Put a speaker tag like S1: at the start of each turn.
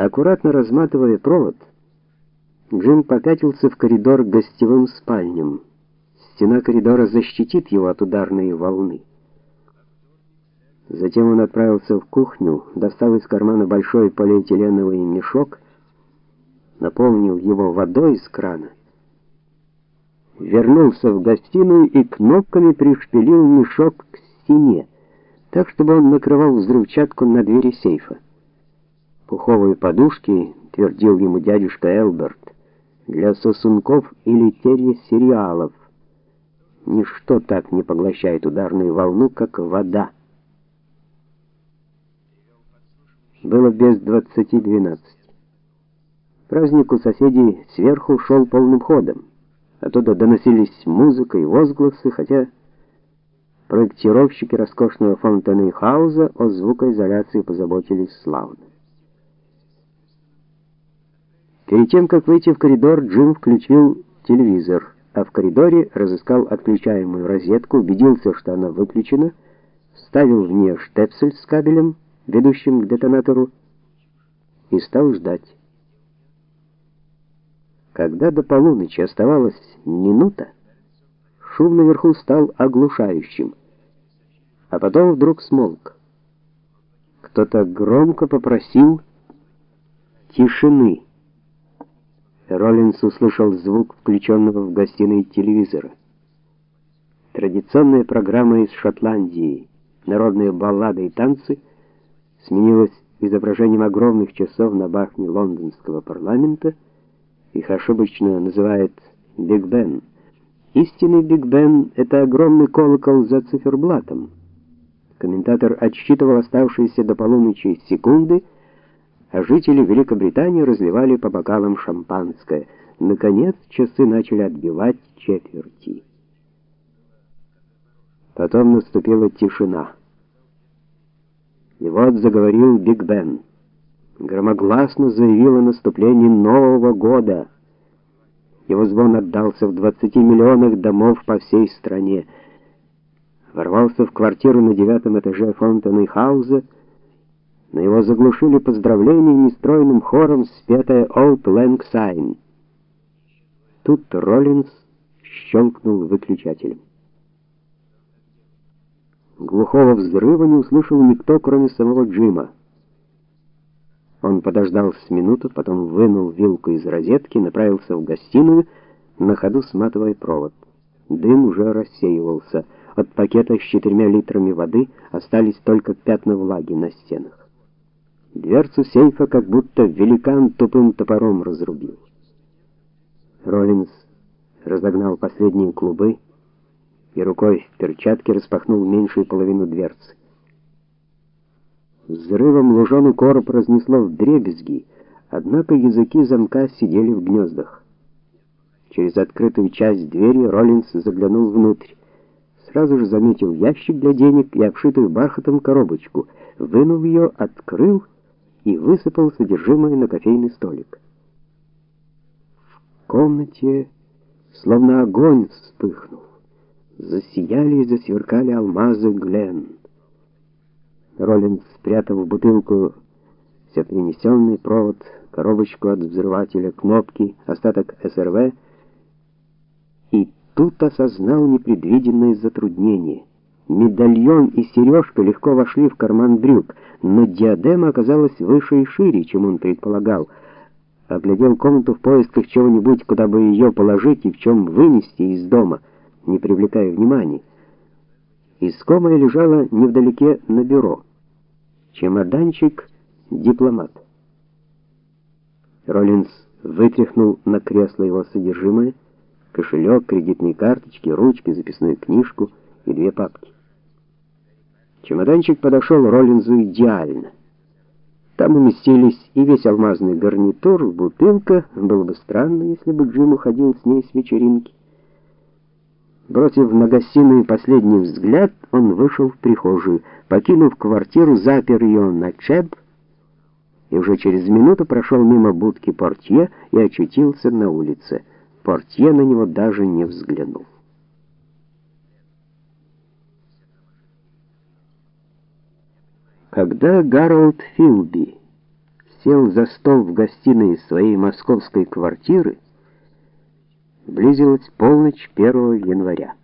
S1: Аккуратно разматывая провод, Джим попятился в коридор к гостевым спальням. Стена коридора защитит его от ударной волны. Затем он отправился в кухню, достал из кармана большой полиэтиленовый мешок, наполнил его водой из крана, вернулся в гостиную и кнопками пришпилил мешок к стене, так чтобы он накрывал взрывчатку на двери сейфа. Пуховые подушки, твердил ему дядюшка Элберт, для сосунков или телесериалов. Ничто так не поглощает ударную волну, как вода. Было без двадцати двенадцать. Праздник у соседей сверху шел полным ходом. Оттуда доносились музыка и возгласы, хотя проектировщики роскошного Фонтенхауза о звукоизоляции позаботились славно. Перед тем, как выйти в коридор, Джим включил телевизор, а в коридоре разыскал отключаемую розетку, убедился, что она выключена, вставил в нее штепсель с кабелем, ведущим к детонатору, и стал ждать. Когда до полуночи оставалась минута, шум наверху стал оглушающим, а потом вдруг смолк. Кто-то громко попросил тишины. Роллинс услышал звук включенного в гостиной телевизора. Традиционная программа из Шотландии, народные баллады и танцы, сменилась изображением огромных часов на башне лондонского парламента. Их ошибочно называют Биг Бен. Истинный Биг Бен это огромный колокол за циферблатом. Комментатор отсчитывал оставшиеся до полуночи секунды а жители Великобритании разливали по бокалам шампанское. Наконец часы начали отбивать четверти. Потом наступила тишина. И вот заговорил Биг Бен. Громогласно заявил о наступлении Нового года. Его звон отдался в 20 миллионах домов по всей стране. Ворвался в квартиру на девятом этаже Фонтенхауза, но его заглушили поздравления нестройным хором, спетая «Old Lang Syne». Тут Роллинс щелкнул выключателем. Глухого взрыва не услышал никто, кроме самого Джима. Он подождал с минуту, потом вынул вилку из розетки, направился в гостиную, на ходу сматывая провод. Дым уже рассеивался. От пакета с четырьмя литрами воды остались только пятна влаги на стенах. Дверцу сейфа как будто великан тупым топором разрубил. Роллинс разогнал последние клубы и рукой в перчатке распахнул меньшую половину дверцы. Взрывом луженый короб разнесло в дребезги, однако языки замка сидели в гнездах. Через открытую часть двери Роллинс заглянул внутрь. Сразу же заметил ящик для денег и обшитую бархатом коробочку. Вынул ее, открыл и высыпал содержимое на кофейный столик. В комнате словно огонь вспыхнул. Засияли и засверкали алмазы Глен. Роллинс спрятал в бутылку все принесенный провод, коробочку от взрывателя, кнопки, остаток СРВ, и тут осознал непредвиденное затруднение. Медальон и сережка легко вошли в карман брюк, но диадема оказалась выше и шире, чем он предполагал. Оглядел комнату в поисках чего-нибудь, куда бы ее положить и в чем вынести из дома, не привлекая внимания. Искомая лежала невдалеке на бюро. Чемоданчик дипломат. Роллинс вытряхнул на кресло его содержимое: кошелек, кредитные карточки, ручки, записную книжку и две папки. Чемоданчик подошел Роллинзу идеально. Там уместились и весь алмазный гарнитур, бутылка. Было бы странно, если бы Джим уходил с ней с вечеринки. Бросив на гостиную последний взгляд, он вышел в прихожую, покинув квартиру, запер ее на чеб и уже через минуту прошел мимо будки портье и очутился на улице. Портье на него даже не взглянул. Когда Гарольд Филби сел за стол в гостиной своей московской квартиры, близилась полночь 1 января.